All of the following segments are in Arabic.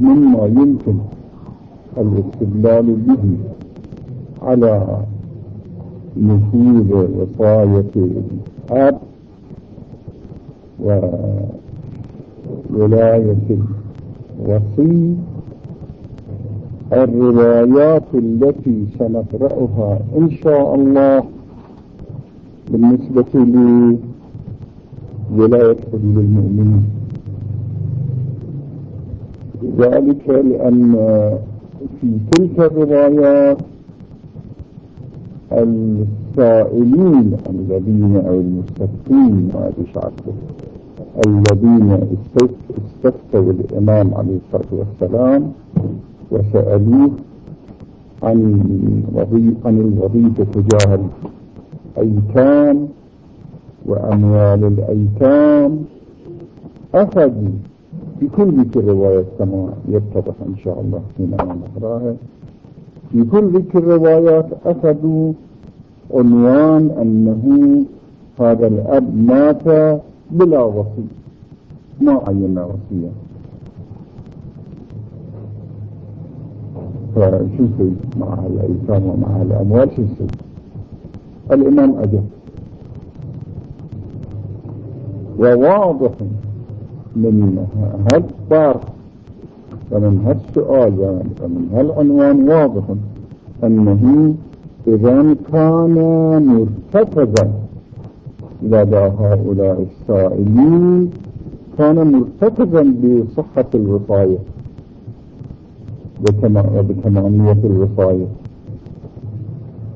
مما يمكن الاستدلال به على نفوذ وصاية الأب وولاية الوصي الروايات التي سنقرأها إن شاء الله بالنسبة لولاية حدود المؤمنين. ذلك لأن في تلك الروايات السائلين الذين أو المستفتين ما شعرته الذين استفتوا الإمام عليه الصلاة والسلام وسألوه عن عن الوظيفة تجاه الأيتام وأموال الأيتام أخذوا في كل ذكر رواية كما يتضح إن شاء الله حينما نقراها في كل ذكر الروايات أخذوا عنوان أنه هذا الأب مات بلا وصي ما عينا وصيا فشو يصير مع الأيتام ومع الأموال؟ شو يصير؟ الإمام أجب وواضح من هالطرح ومن هالسؤال ومن هالعنوان واضح أنه إذا كان مرتكزا لدى هؤلاء السائلين كان مرتكزا بصحة الوصاية وبتمامية الوصاية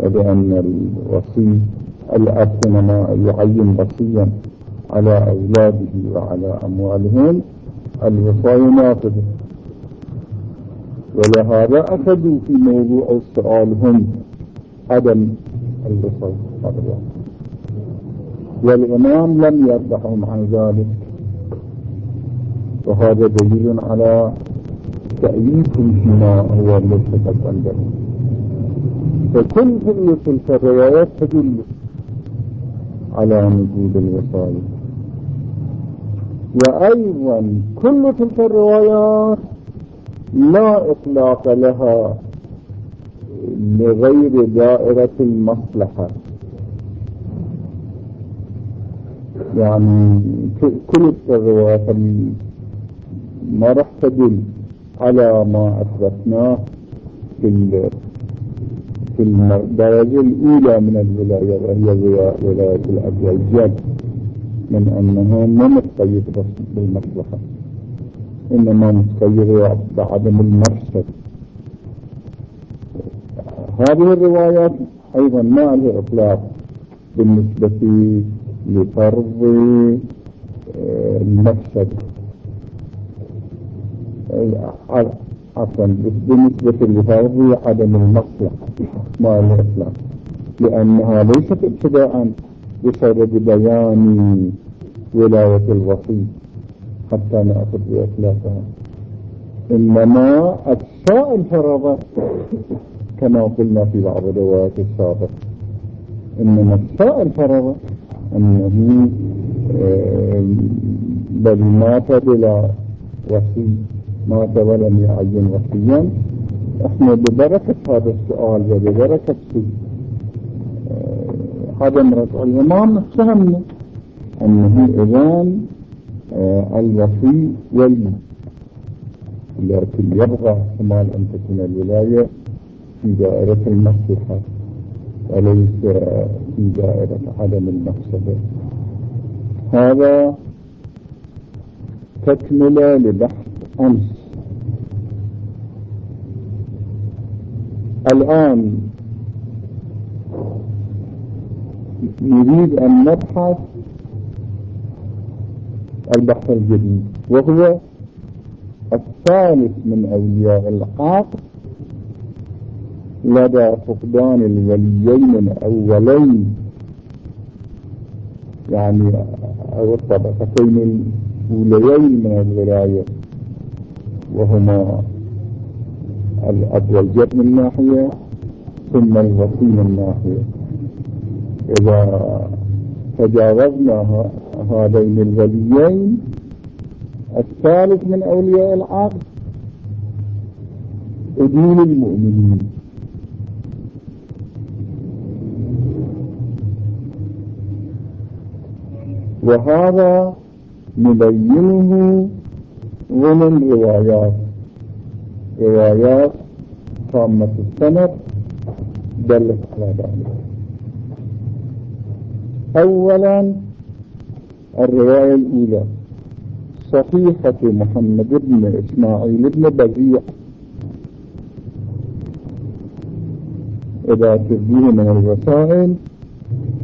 وبأن الوصي الأب حينما يعين وصيا على أولاده وعلى أموالهم الوصاية نافذة ولهذا أخذوا في موضوع السؤال هم عدم الوصاية. والإمام لم يرضحهم عن ذلك. وهذا دليل على تأييدهم فيما هو ملتفت عندهم فكل تلك الروايات تدل على وجود الوصايا وأيضا كل تلك الروايات لا إطلاق لها لغير دائرة المصلحة. يعني كل الروايات ما راح تدل على ما أثبتناه في في الدرجة الأولى من الولاية وهي ولاية الأب والجد من أنه ما متقيد بالمصلحة. إنما متقيد بعدم المرصد هذه الروايات أيضا ما عليها إطلاق بالنسبة لفرض آه، المفسد عفوا بالنسبة لفرض عدم المصلحة. ما الإطلاق لأنها ليست ابتداء بسبب بيان ولاية الوصي حتى نأخذ بإطلاقها إنما أجزاء الفرضة كما قلنا في بعض الروايات السابقة. إنما أجزاء الفرضة أنه آه، بل مات بلا وصي مات ولم يعين وصيا إحنا ببركة هذا السؤال وببركة عدم رفع الإمام فهمنا أنه إذن آه، الوصي ولي. لكن يبغى احتمال أن تكون الولاية في دائرة المصلحة. وليس في دائرة عدم المقصد هذا تكملة لبحث أمس. الآن نريد أن نبحث البحث الجديد وهو الثالث من أولياء العقد لدى فقدان الوليين الأولين يعني أو الطبقتين الأوليين من الولاية وهما الأب والجد من ناحية ثم الوصي من ناحية. إذا تجاوزنا هذين الوليين الثالث من أولياء العقد أدول المؤمنين. وهذا نبينه ضمن روايات. روايات طامة السند دلت على ذلك. أولا الرواية الأولى صحيحة محمد بن إسماعيل بن بزيع إذا ترجيه من الوسائل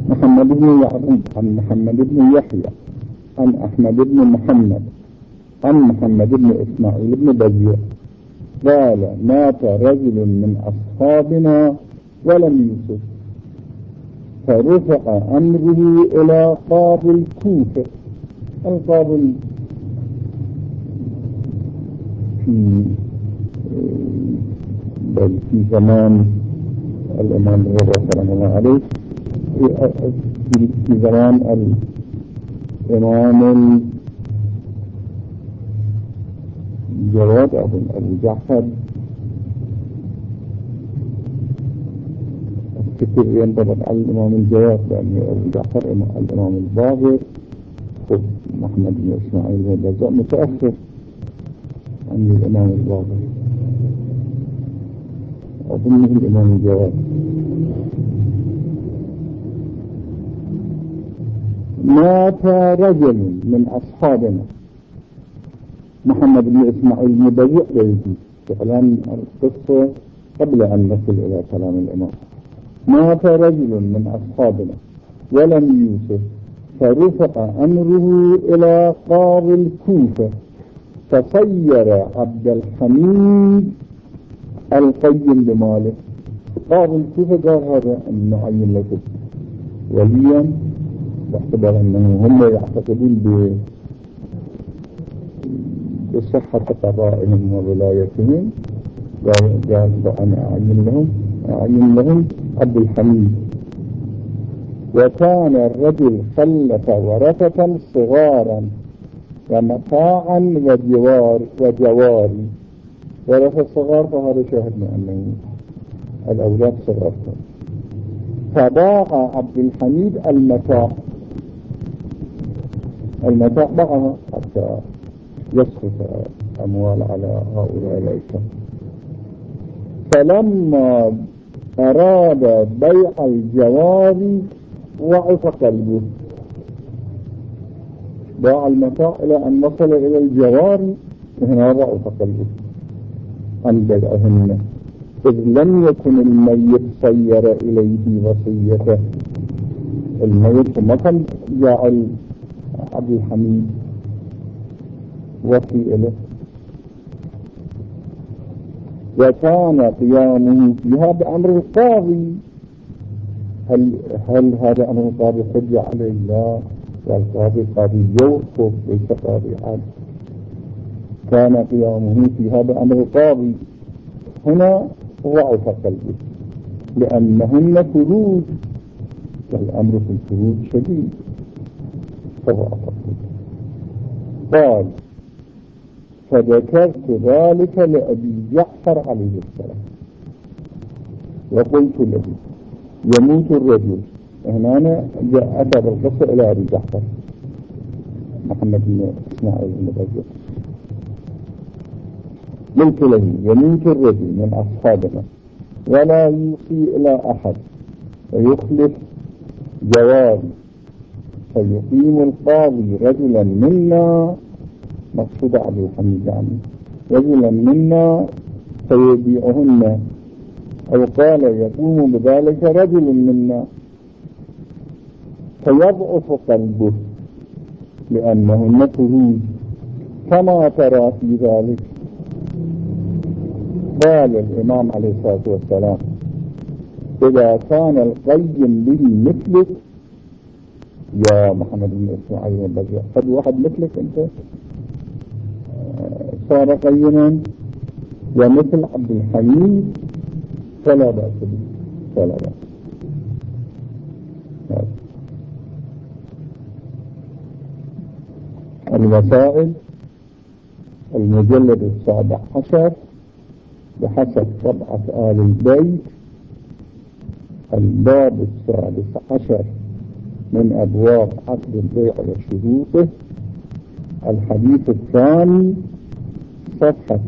محمد بن يعقوب عن محمد بن يحيى عن أحمد بن محمد عن محمد بن إسماعيل بن بزيع قال مات رجل من أصحابنا ولم يوسف فرفع أمره إلى قاضي الكوفة. القاضي في بل في زمان الإمام الرضا سلام الله عليه في زمان الإمام الجواد أبو جعفر كثير ينطبق على الإمام الجواد لأن أبو جعفر الإمام الباغر محمد بن إسماعيل هو متأخر عن الإمام الباغر أظنه الإمام الجواد. مات رجل من أصحابنا. محمد بن إسماعيل بن بيع بيدي فعلا القصة قبل أن نصل إلى كلام الإمام. مات رجل من أصحابنا ولم يوسف فرفع أمره إلى قاضي الكوفة فصير عبد الحميد القيم بماله. قاضي الكوفة قال هذا النعين لكم وليا باعتبار أنه هم يعتقدون بصحة قضائهم وولايتهم قال قال أعين لهم. لهم عبد الحميد. وكان الرجل خلف ورثة صغارا ومطاعا وجوار وجواري. ورثة صغار فهذا شاهدنا أنه الأولاد صغار. فباع عبد الحميد المتاع. المتاع باعها حتى يصرف أموال على هؤلاء الأيتام فلما أراد بيع الجواري ضعف قلبه باع المتاع إلى أن وصل إلى الجواري هنا ضعف قلبه عن بيعهن إذ لم يكن الميت صير إليه وصيته. الميت ما كان جعل عبد الحميد. وفي إله. وكان قيامه فيها بأمر القاضي هل, هل هذا أمر القاضي حجة عليه لا. والقاضي قاضي يوقف ليس قاضي عاد كان قيامه فيها بأمر القاضي هنا ضعف قلبه لأنهن فروج. والأمر في الفروج شديد. فضعف قلبه. قال فذكرت ذلك لأبي جعفر عليه السلام. وقلت له يموت الرجل. هنا جاء أتى بالقصة إلى أبي جعفر. محمد بن إسماعيل بن رجل قلت له يموت الرجل من أصحابنا. ولا يوصي إلى أحد. ويخلف جواب فيقيم القاضي رجلا منا مقصود عبد الحميد يعني. رجلا منا فيبيعهن. أو قال يقوم بذلك رجل منا. فيضعف قلبه لأنهن فروج كما ترى في ذلك. قال الإمام عليه الصلاة والسلام إذا كان القيم به مثلك يا محمد بن إسماعيل قد واحد مثلك أنت؟ صار قيما ومثل عبد الحميد فلا بأس به فلا بأس. الوسائل المجلد السابع عشر بحسب طبعة آل البيت الباب السادس عشر من أبواب عقد البيع وشروطه الحديث الثاني صفحة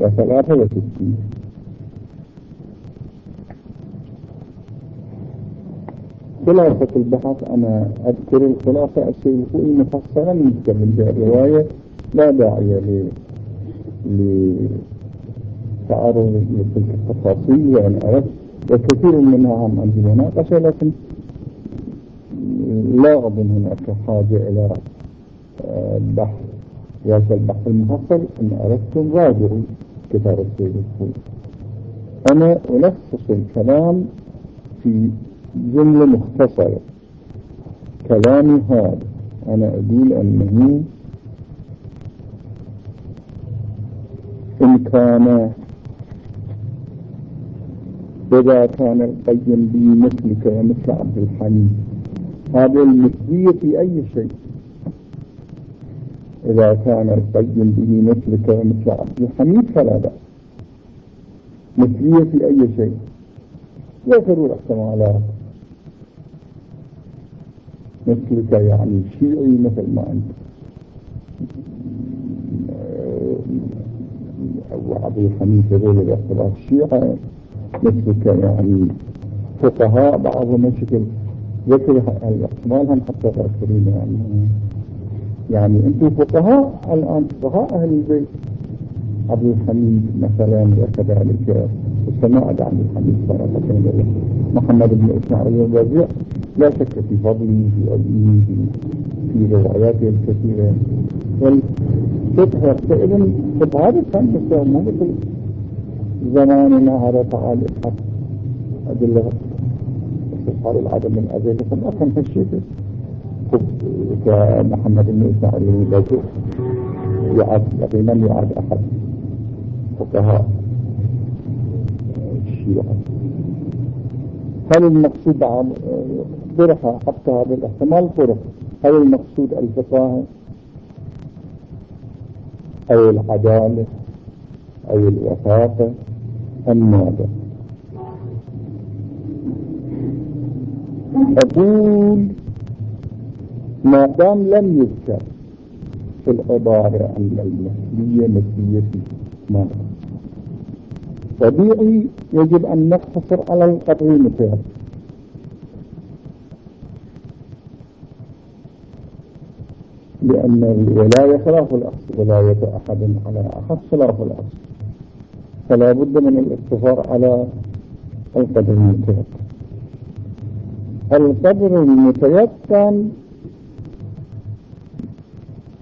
663 خلاصة البحث أنا أذكر الخلاصة الشيء الخوئي مفصلا من الرواية لا داعي لتعرض لتلك التفاصيل وأن أردت وكثير منها عم عندي مناقشة لكن لا أظن هناك حاجة إلى بحث هذا البحث المفصل إن أردتم راجعوا كتاب السيد الخوئي أنا ألخص الكلام في جملة مختصرة. كلامي هذا. أنا أقول أنه إن كان إذا كان القيم بي مثلك ومثل عبد الحميد هذه المثلية في أي شيء. إذا كان القيم به مثلك ومثل عبد الحميد فلا بأس. مثلية في أي شيء. ذكروا الاحتمالات مثلك يعني شيعي مثل ما أنت. أو عبد الحميد هذول الاختلاف الشيعة مثلك يعني فقهاء بعضهم مشكل ذكر الاحتمال هم حتى ذاكرين يعني. يعني أنتم فقهاء الآن فقهاء أهل البيت. عبد الحميد مثلا وكذلك السماء عبد الحميد صراحة محمد بن إسماعيل الوزيع لا شك في فضله في علمه في رواياته الكثيرة. والفقه فإذا هذا كان تسوى مو مثل زماننا هذا تعالى الحق. أدلة استشعار العدم من أدلة ما كان هالشيء كمحمد بن إسماعيل الوزيع يعد يقينا يعد أحد فقهاء. الشيعة هل المقصود طرح حتى هذا الاحتمال؟ طرح. هل المقصود الفقاهة أو العدالة أو الوثاقة أم ماذا؟ أقول ما دام لم يذكر في العبارة أن المثلية مثلية ماذا طبيعي يجب أن نقتصر على القدر المتيسر لأن الولاية خلاف الأصل ولاية أحد على أحد خلاف الأصل. فلا بد من الاقتصار على القدر المتيقن القدر المتيقن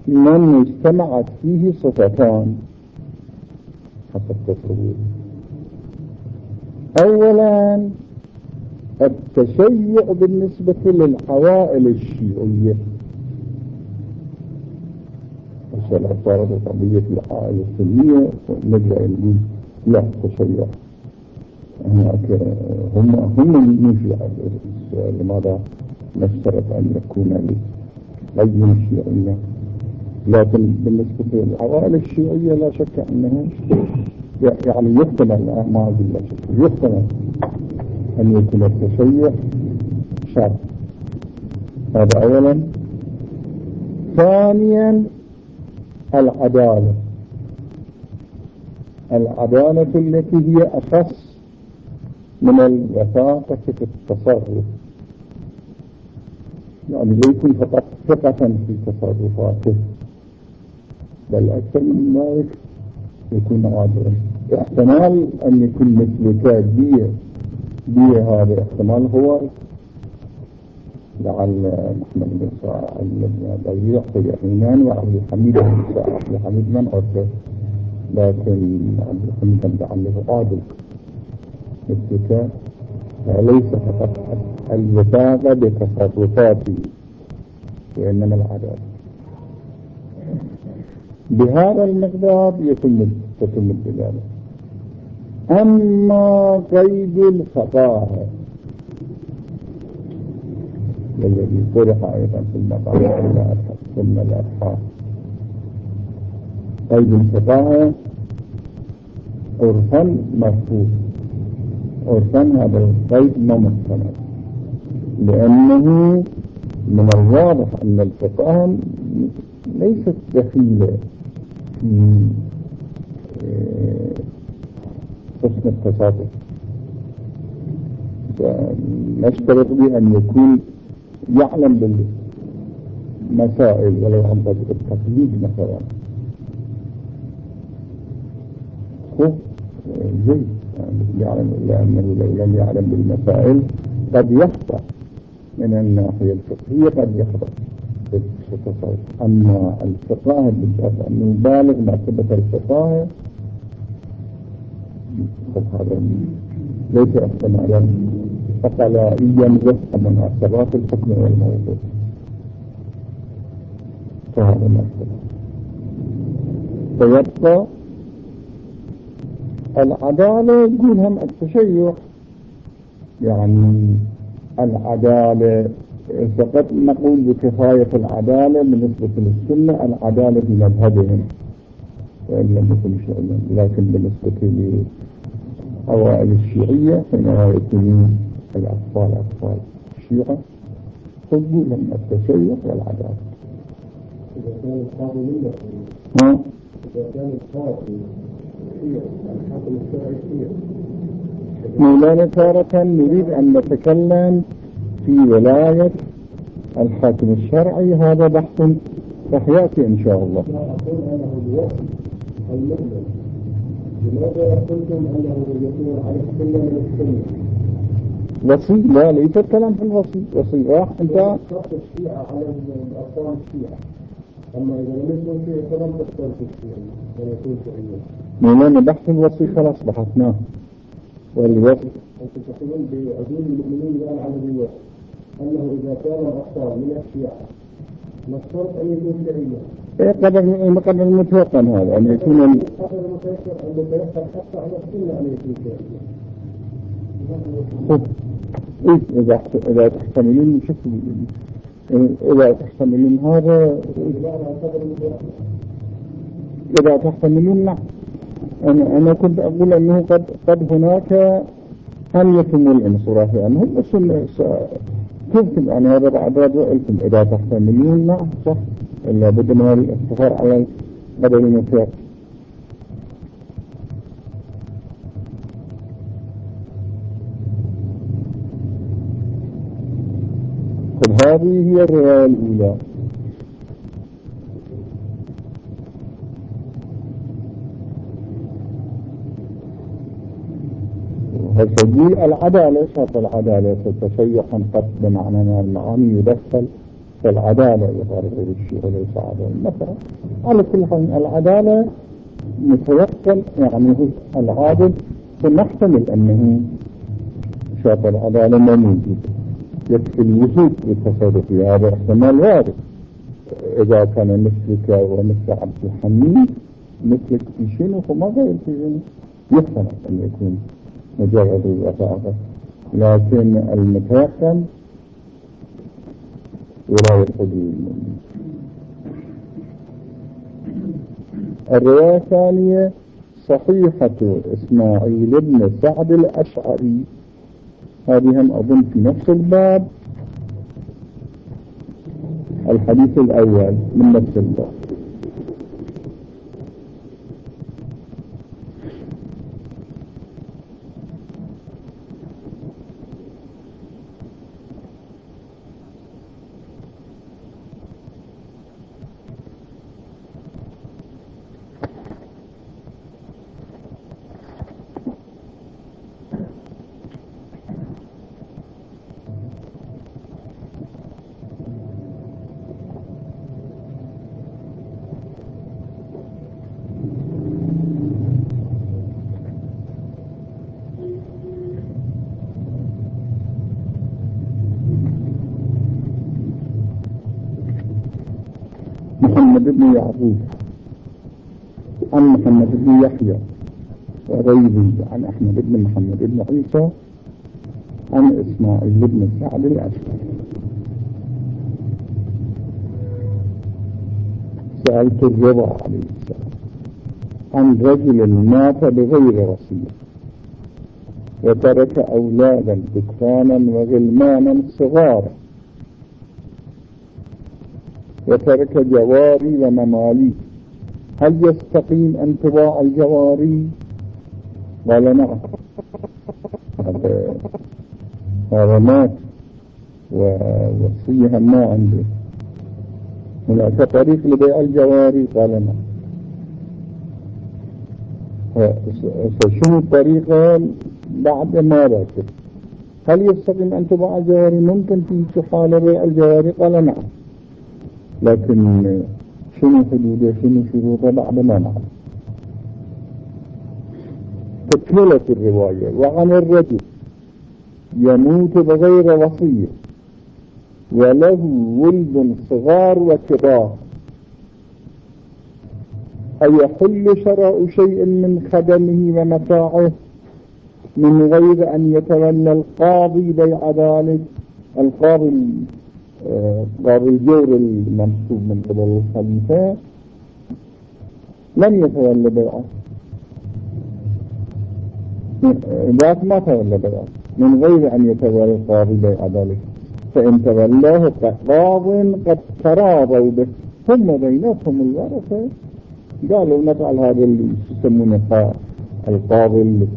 من اجتمعت فيه صفتان. حسب تصوير اولا التشيع بالنسبة للعوائل الشيعية هسه صارت قضية العائلة السنية نبدأ نقول لا تشيع هناك هم هم من شيعة لماذا نشترط أن يكون لقيم شيعية لكن بالنسبة للعوائل الشيعية لا شك أنه يعني يحتمل ما أقول يحتمل أن يكون التشيع شرط هذا أولا. ثانيا العدالة. العدالة التي هي أخص من الوثاقة في التصرف. يعني لا يكون فقط ثقة في تصرفاته. بل أكثر من ذلك يكون عادلا. احتمال أن يكون مثل بي بي هذا احتمال هو لعل محمد بن سعد بن بيع في اليمين وعبد الحميد بن عبد الحميد من عرفه لكن عبد الحميد كان بيعلمه عادل. الذكاء وليس فقط البلاغة بتصرفاته وإنما العدالة. بهذا المقدار يتم تتم الدلالة أما قيد الفقاهة والذي طرح أيضا في المقام ثم الأبحاث قيد الفقاهة عرفا مرفوض عرفا هذا القيد ما مستند. لأنه من الواضح أن الفقاهة ليست دخيلة. في حسن التصرف نشترط به أن يكون يعلم بالمسائل ولو عن طريق التقليد مثلا. هو زي يعني يعلم لأنه لو لم يعلم بالمسائل قد يخطأ من الناحية الفقهية قد يخطأ. التصرف أما الفقاهة بالذات أنه بالغ مرتبة الفقاهة هذا ليس احتمالا فقلائيا وفق مناسبات الحكم والموضوع. فهذا مسألة فيبقى العدالة يقول هم التشيع. يعني العدالة فقط نقول بكفاية العدالة بالنسبة للسنة العدالة في مذهبهم وإن لم يكن شيئا لكن بالنسبة لأوائل الشيعية حينما يكونون الأطفال أطفال الشيعة خذوا لهم التشيع والعدالة إذا كان القاضي من ها؟ إذا كان القاضي مولانا تارة نريد أن نتكلم في ولاية الحاكم الشرعي هذا بحث سيأتي إن شاء الله. لماذا قلتم أنه يكون على السنة من السنة وصي لا ليس الكلام في الوصي وصي. راح انت شرط الشيعة على الأطفال الشيعة. أما إذا لم يكن فيه فلم تختلف الشيعة ويكون شيعيا مولانا بحث الوصي خلاص بحثناه. والوصي أنتم تقولون بعدول المؤمنين الآن على الوصف أنه إذا كان الأطفال من الشيعة نشترط أن يكون شيعيا إيه قدر قدر المتوقن هذا ان يكون ال- هذا المتيسر المتيسر حتى على السنة أن يكون شيعيا إيه إذا إذا تحتملون شكل إذا تحتملون هذا قدر إذا تحتملون نعم أنا أنا كنت أقول أنه قد قد هناك هل يتم الانصراف عنهم بس كيف يعني هذا بعد رأيكم إذا تحتملون نعم صح إلا بد من الاقتصار على قدر المسير. هذه هي الرواية الأولى. فتجي العدالة شرط العدالة تتشيحا قد بمعنى المعاني يدخل فالعدالة يقرر الشيء وليس عدالة مثلا على كل حال العدالة متوكل يعني هو العادل فنحتمل أنه شرط العدالة ما موجود. يكفي الوجود بالتصرف في هذا احتمال وارد. إذا كان مثلك ومثل عبد الحميد مثلك في شنو؟ فما غير في شنو؟ يحتمل أن يكون مجرد الوثائق لكن ولاية حدود المؤمنين الرواية الثانية صحيحة إسماعيل بن سعد الأشعري. هذه هم أظن في نفس الباب. الحديث الأول من نفس الباب. محمد بن يعقوب عن محمد بن يحيى وغيره عن أحمد بن محمد بن عيسى عن إسماعيل بن سعد الأشقر سألت الرضا عليه السلام عن رجل مات بغير وصية وترك أولادا ذكرانا وغلمانا صغارا. وترك جواري ومماليك. هل يستقيم أن تباع الجواري قال نعم هذا مات ووصيها ما عنده. هناك طريق لبيع الجواري؟ قال نعم فشنو الطريقة بعد ما باكر هل يستقيم أن تباع الجواري؟ ممكن في حال بيع الجواري؟ قال نعم. لكن شنو حدوده شنو شروطه بعد ما نعلم تكملة الرواية. وعن الرجل يموت بغير وصية. وله ولد صغار وكبار. أيحل شراء شيء من خدمه ومتاعه من غير أن يتولى القاضي بيع ذلك؟ القاضي الجور المنصوب من قبل الخليفة. لم يتولى بيعة. ذاك ما تولى بيعة. من غير أن يتولى القاضي بيع ذلك. فإن تولاه قاض قد تراضوا به. ثم بيناتهم الورثة. قالوا نفعل هذا اللي يسمونه القاضي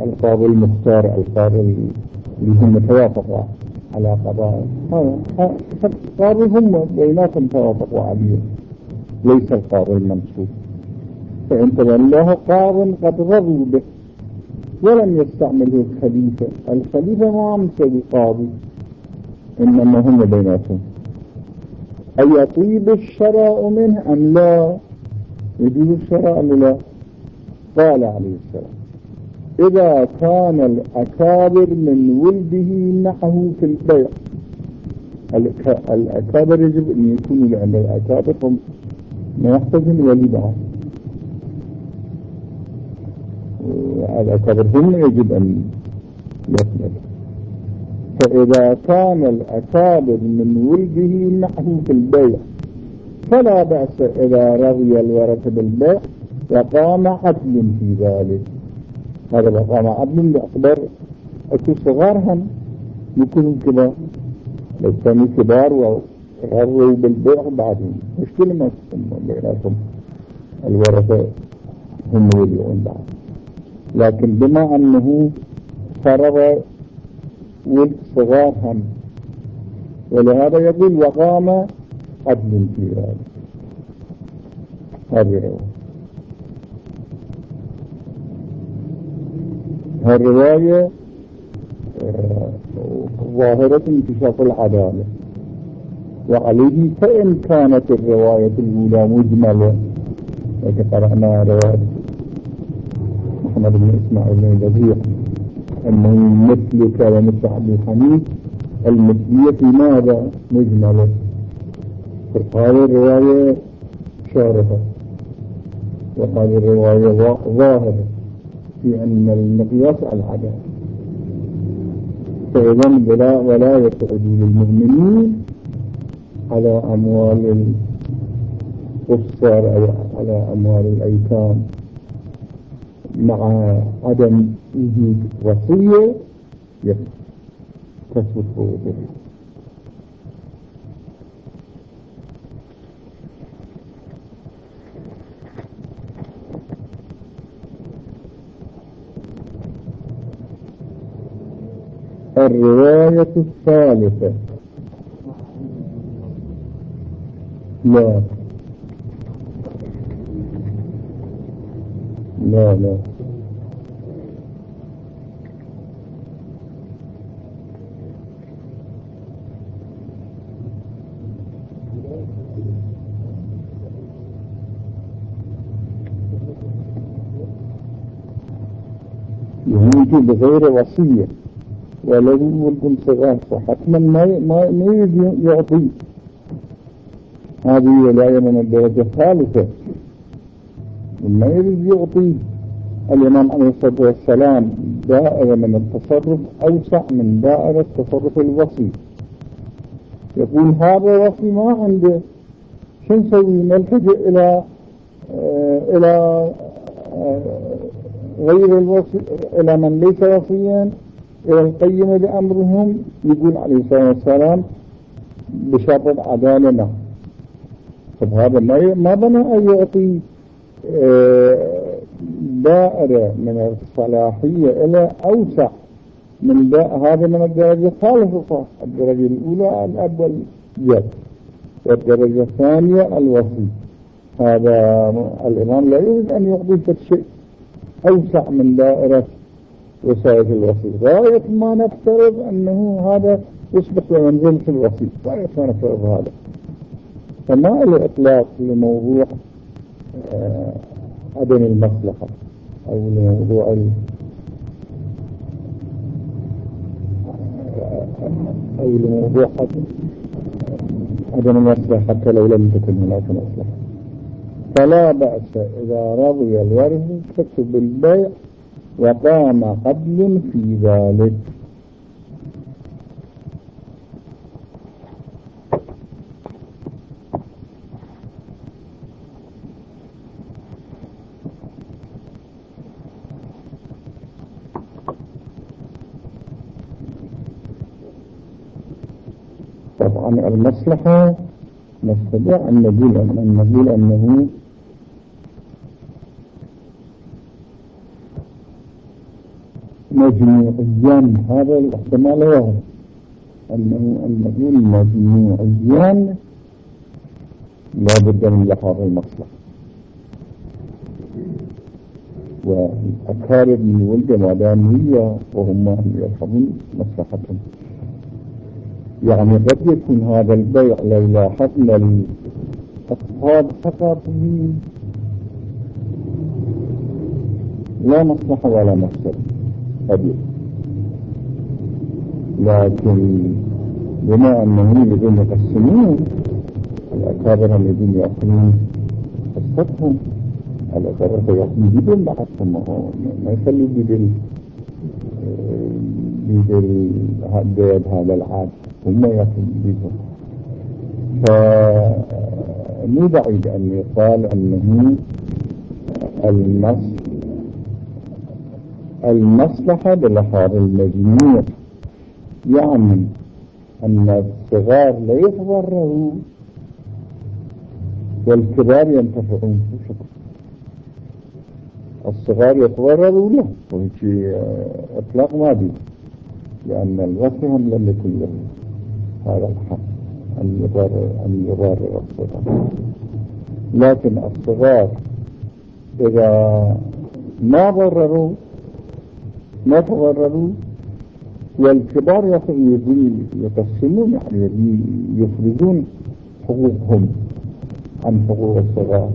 القاضي المختار القاضي اللي هم توافقوا على قضاء. القاضي هم بيناتهم توافقوا عليه ليس القاضي المنصوب. فإن تولاه قاض قد رضوا به ولم يستعمله الخليفة. الخليفة ما مسوي قاضي إنما هم بيناتهم. أيطيب الشراء منه أم لا؟ يجوز الشراء أم لا؟ قال عليه السلام. إذا كان الأكابر من ولده معه في البيع. الأكابر يجب أن يكونوا لأن الأكابر هم ما يحتاجون ولدهم الأكابر هم يجب أن يكمل فإذا كان الأكابر من ولده معه في البيع فلا بأس إذا رضي الورثة بالبيع وقام عدل في ذلك. هذا وقام عدل لأكبر أكو صغار هم. يكونوا كبار لو كانوا كبار وغروا بالبيع بعدين. مشكلة ما تسمى بيناتهم. الورثة هم يبيعون بعض لكن بما أنه فرض ولد صغار هم ولهذا يقول وقام عدل في ذلك هذه رواية هالرواية ظاهرة انكشاف العدالة. وعليه فإن كانت الرواية الأولى مجملة وكقرأنا رواية محمد بن إسماعيل بن أنه مثلك ومثل عبد الحميد المثلية في ماذا؟ مجملة. هذه الرواية شارفة وهذه الرواية ظاهرة. في أن المقياس العدالة فإذا ولا ولاية حدود المؤمنين على أموال الكفار أو على أموال الأيتام. مع عدم وجود وصية تثبت حقوقه الرواية الثالثة. لا. لا لا. يموت بغير وصية. ولد ولد صغار فحتما ما ما يريد يعطي. هذه ولاية من الدرجة الثالثة. ما يريد يعطي. الإمام عليه الصلاة والسلام دائرة من التصرف أوسع من دائرة تصرف الوصي. يقول هذا وصي ما عنده. شو نسوي؟ نلتجئ إلى آه إلى آه غير الوصي إلى من ليس وصيا. إلى القيم بأمرهم يقول عليه الصلاة والسلام بشرط العدالة نعم طب هذا ما ما بنى أن يعطي آه دائرة من الصلاحية إلى أوسع من هذا من الدرجة الثالثة الدرجة الأولى الأب والجد والدرجة الثانية الوصي هذا الإمام لا يريد أن يعطي شيء أوسع من دائرة وسائل الوصي غاية ما نفترض أنه هذا يصبح وينزل في الوصي غاية ما نفترض هذا. فما له إطلاق لموضوع آه عدم المصلحة أو لموضوع أو لموضوع عدم المصلحة حتى لو لم تكن هناك مصلحة. فلا بأس إذا رضي الورث تكتب بالبيع وقام قبل في ذلك. طبعا المصلحة نستطيع أن نقول أن نقول أنه مجموعيا هذا الاحتمال واحد. أنه أن نقول مجموعيا لا بد من لحاظ المصلحة. والأكارب من ولد هي وهم يفهمون مصلحتهم. يعني قد يكون هذا البيع لو لاحظنا الأصحاب فقط لا مصلحة ولا مفسد قد لكن بما أنهم الذين يقسمون الأكابر الذين يأخذون قصتهم الأكابر يأخذون بدل بعضهم ما يخلوا بدل بدل هذا العاد هم يقولون فمو بعيد أن يقال أنه المص المصلحة بلحاظ المجموع. يعني أن الصغار لا يتضرروا والكبار ينتفعون. شكرا الصغار يتضرروا له وهيك إطلاق ما بي لأن الوصي هم لم يكن له هذا الحق. أن يضرر أن يضرر الصغار. لكن الصغار إذا ما ضرروا ما تضرروا والكبار يقسمون يعني يفرزون حقوقهم عن حقوق الصغار.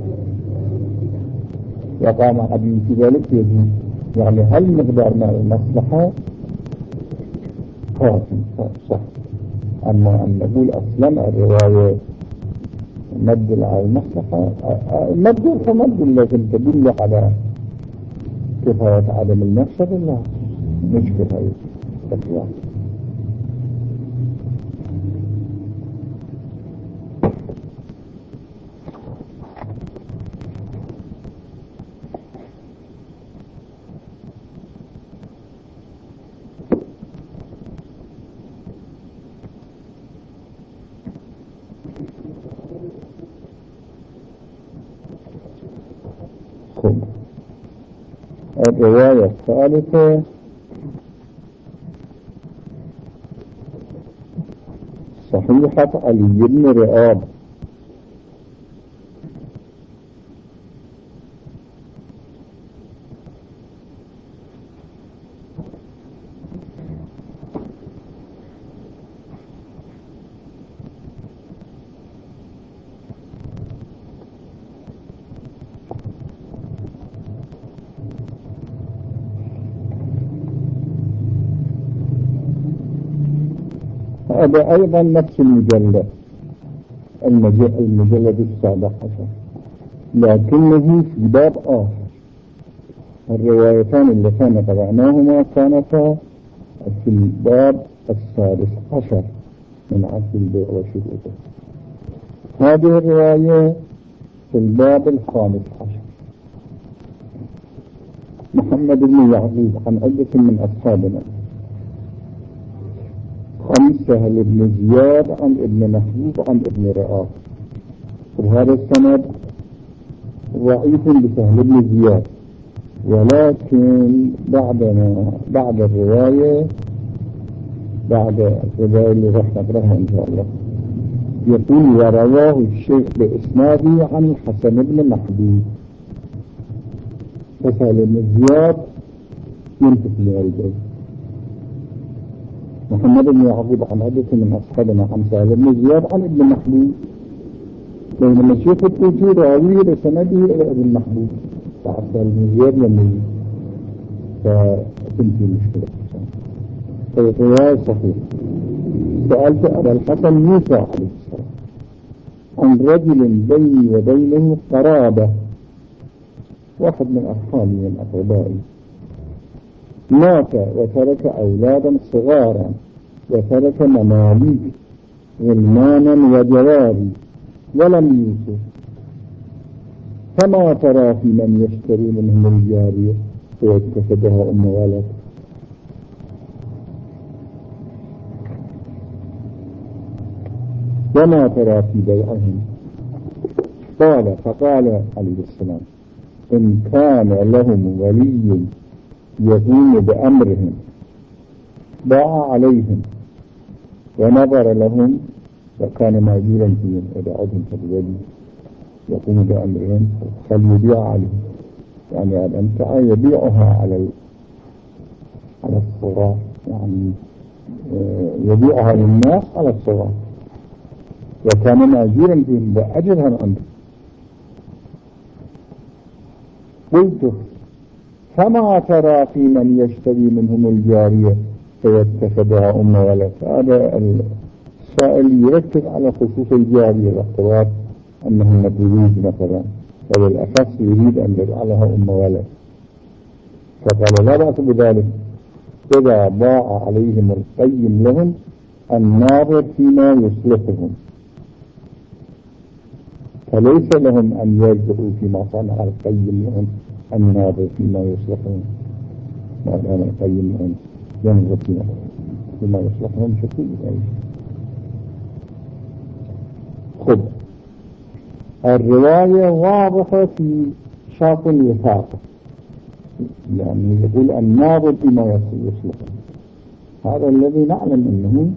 وقام عبد في ذلك يجوز يعني هل مقدار من المصلحة؟ كافي صح. أما أن نقول أصلا الرواية مد على المصلحة مد فمد لكن تدل على كفاية عدم المفسد لا مش كفاية تقوى الرواية الثالثة صحيحة علي بن رئاب هذا أيضا نفس المجلد المجلد السابع عشر. لكنه في باب آخر. الروايتان اللتان قرأناهما كانتا في الباب السادس عشر من عقد البيع وشروطه هذه الرواية في الباب الخامس عشر. محمد بن يعقوب عن عدة من أصحابنا. عن سهل بن زياد عن ابن محبوب عن ابن رئاس وهذا السند ضعيف بسهل بن زياد. ولكن بعدنا بعد الرواية بعد الرواية اللي راح نقرأها إن شاء الله. يقول ورواه الشيخ بإسناده عن الحسن بن محبوب. فسأل بن زياد ينفق لوالديه محمد بن يعقوب عن عدة من أصحابنا عن سهل بن زياد عن ابن محبوب. بينما الشيخ الطوسي راويه بسنده إلى ابن محبوب فعسى بن زياد لم فتنتهي المشكلة الرواية صحيح. سألت أبا الحسن موسى عليه السلام عن رجل بيني وبينه قرابة. واحد من أرحامي من أقربائي. مات وترك أولادا صغارا وترك مماليك غلمانا وجواري ولم يوسف فما ترى في من يشتري منهم الجارية ويتكسبها أم ولد. وما ترى في بيعهم قال فقال عليه السلام إن كان لهم ولي يقوم بأمرهم باع عليهم ونظر لهم وكان مأجورا فيهم ودعتهم فالولي يقوم بأمرهم فليبيع عليهم. يعني الأمتعة يبيعها على على الصغار يعني آه، يبيعها للناس على الصغار وكان مأجورا فيهم وأجرها عنده. قلت فما ترى في من يشتري منهم الجارية؟ فيتخذها أم ولد. هذا السائل يركز على خصوص الجارية الاعتبار أنه مدروج مثلا وللأخص يريد أن يجعلها أم ولد. فقال لا بأس بذلك. إذا باع عليهم القيم لهم الناظر فيما يصلحهم. فليس لهم أن يجدوا فيما صنع القيم لهم. الناظر فيما يصلحهم دام القيم لهم ينظر فيما يصلحهم شكوك خذ الرواية واضحة في شاط الوفاق. يعني يقول الناظر فيما يصلحهم هذا الذي نعلم أنه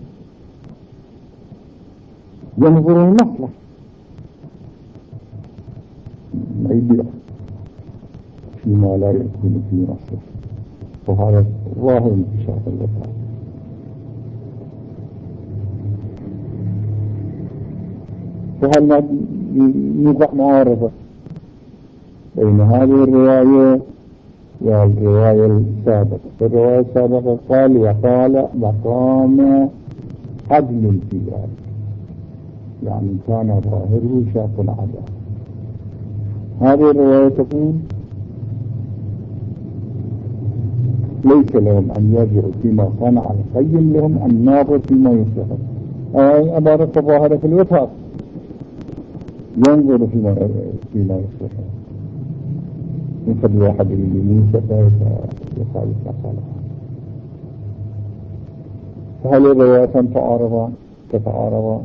ينظر المصلح. ما يبيع. فيما لا يكون في نفسه وهذا ظاهر شرط الوفاء فهل نوقع معارضة بين هذه الرواية والرواية السابقة؟ الرواية السابقة قال وقال مقام عدل في ذلك. يعني كان ظاهره شاق العدل. هذه الرواية تقول ليس لهم أن يرجعوا فيما صنع القيم لهم الناظر فيما يصلح أي عبارة ظاهرة في الوفاق. ينظر فيما فيما يصلح مثل واحد اللي موسى فيخالف صالح فهل الروايتان تعارضان تتعارضان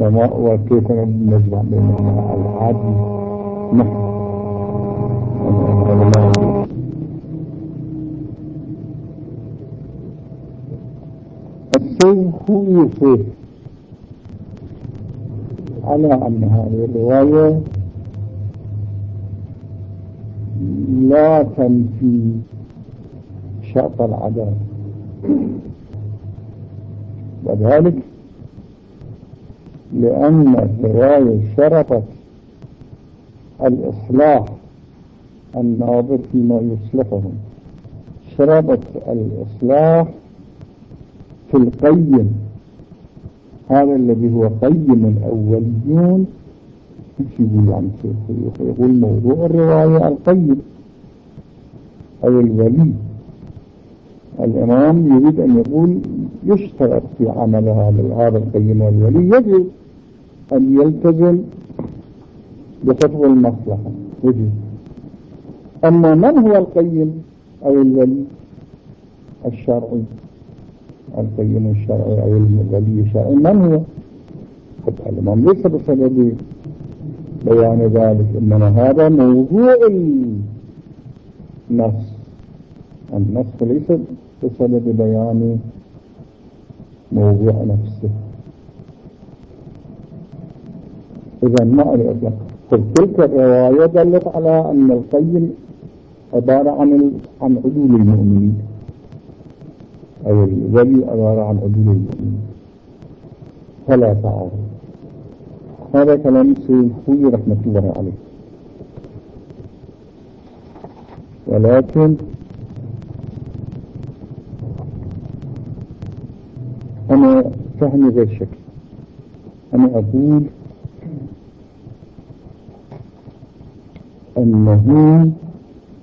وما وكيف نجمع بين العدل. نحن الشيخ يصير على أن هذه الرواية لا تنفي شرط العدالة وذلك لأن الرواية شرطت الإصلاح الناظر فيما يصلحهم شرطت الإصلاح في القيم. هذا الذي هو قيم الأوليون. إيش يقول عن شيخ يقول موضوع الرواية القيم. أو الولي. الإمام يريد أن يقول يشترط في عمل هذا القيم والولي. يجب أن يلتزم بخطو المصلحة. يجب. أما من هو القيم أو الولي؟ الشرعي. القيم الشرعي أو الولي الشرعي. من هو؟ الإمام ليس بسبب بيان ذلك إنما هذا موضوع النص. النص ليس بسبب بيان موضوع نفسه. إذا ما الإطلاق تلك الرواية دلت على أن القيم عبارة عن عن عدول المؤمنين. أو الولي عبارة عن عدول المؤمنين. فلا تعارض. هذا كلام سيدي رحمة الله عليه. ولكن أنا فهمي غير شكل أنا أقول أنه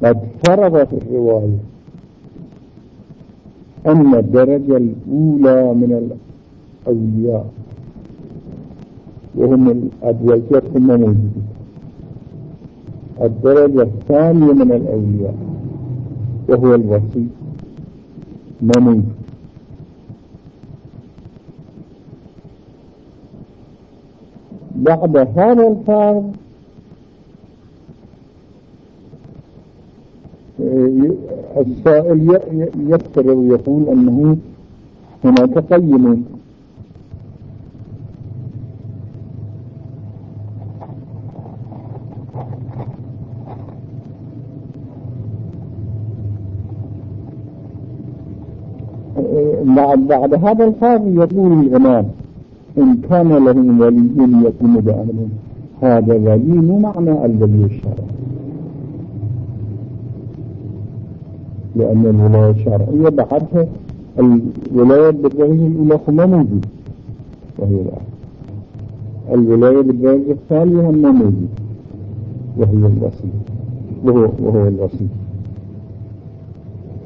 قد فرض في الرواية أن الدرجة الأولى من الأولياء وهم الأدوية هم موجودين الدرجة الثانية من الأولياء وهو الوصي موجود بعد هذا الفرض السائل يفتر ويقول أنه هناك قيم. بعد بعد هذا الحال يقول الإمام إن كان لهم ولي يكون بأمرهم هذا ولي معنى الولي الشرعي لأن الولاية الشرعية بعدها الولاية بالدرجة الأولى ما موجود وهي الآن الولاية بالدرجة الثانية هم موجود وهي الوصي وهو, وهو الوصي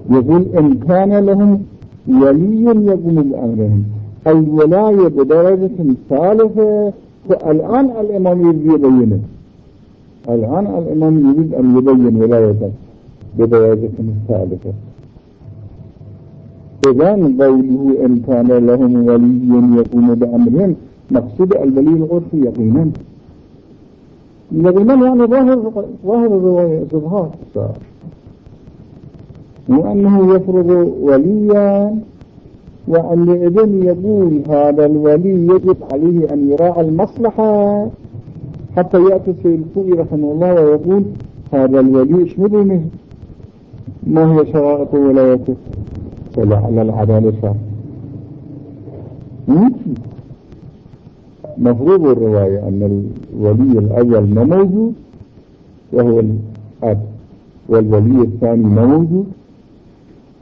يقول إن كان لهم ولي يقوم بأمرهم. الولاية بدرجة ثالثة. فالآن الإمام يريد يبينه الآن الإمام يريد أن يبين ولايته. بدرجة ثالثة إذا قوله إن كان لهم ولي يقوم بأمرهم مقصود الولي العرفي يقينا. يقينا يعني ظاهر ظاهر الرواية إظهار وأنه يفرض وليا وأن إذن يقول هذا الولي يجب عليه أن يراعي المصلحة. حتى يأتي السيد الخوي رحمه الله ويقول هذا الولي اشمدني ما هي شرائط ولايته؟ ولعل العدالة شرط مفروض الرواية أن الولي الأول ما موجود وهو الأب والولي الثاني ما موجود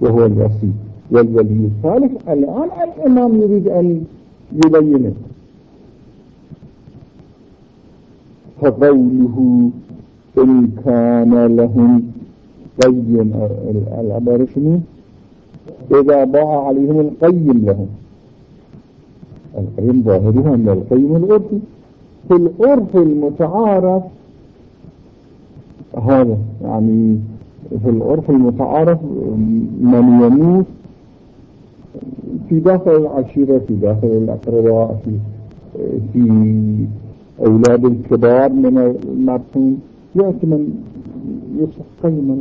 وهو الوصي والولي الثالث الآن الإمام يريد أن يبينه. فقوله إن كان لهم قيم العبارة شنو إذا ضاع عليهم القيم لهم. القيم ظاهرها من القيم العرفي في العرف المتعارف. هذا يعني في العرف المتعارف من يموت في داخل العشيرة في داخل الأقرباء في في أولاد الكبار من المرحوم. يأتي من يصح قيما.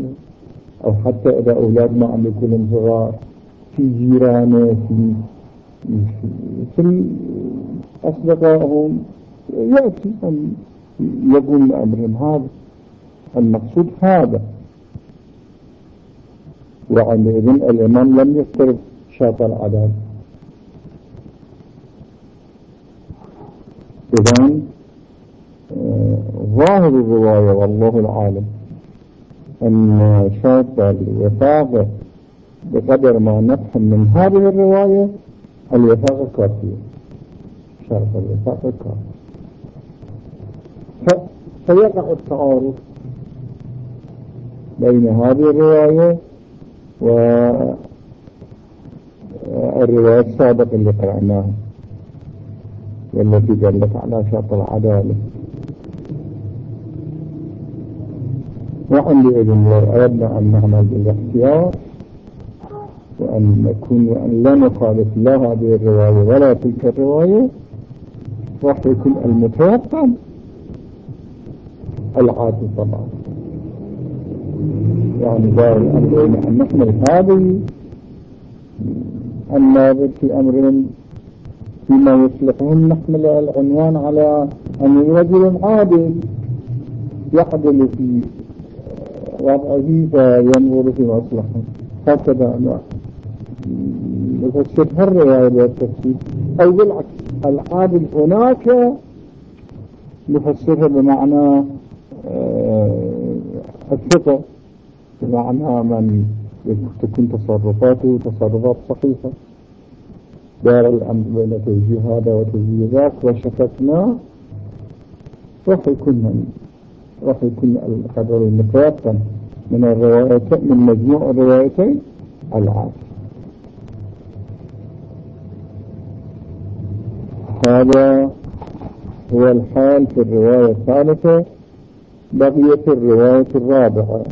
أو حتى إذا أولاد ما عم يكونوا صغار في جيرانه في في أصدقائهم يأتي أن يقوم بأمرهم. هذا المقصود هذا. وعندئذ الإمام لم يفترض شرط العدد إذن آه، ظاهر الرواية والله العالم. أن شرط الوفاقة بقدر ما نفهم من هذه الرواية الوفاق الكافي شرط الوفاق الكافي فيقع التعارض بين هذه الرواية والرواية السابقة اللي قرأناها والتي دلت على شرط العدالة. وعندئذ لو أردنا أن نعمل بالاختيار وأن نكون وأن لا نخالف لا هذه الرواية ولا تلك الرواية راح يكون المتوقع العادي طبعا. يعني دار الأمرين أن نحمل هذه الناظر في أمر فيما يصلحهم نحمل العنوان على أن رجل عادل يعدل في وضعه فينظر في مصلحه هكذا نفسر الرواية والتفسير أو بالعكس العادل هناك نفسرها بمعنى آه، الثقة بمعنى من تكون تصرفاته تصرفات صحيحة دار الأمر بين توجيه هذا وتوجيه ذاك وشككنا من. راح يكون القدر المتوقع من الروايتين من مجموع الروايتين العادل هذا هو الحال في الرواية الثالثة بقية الرواية الرابعة.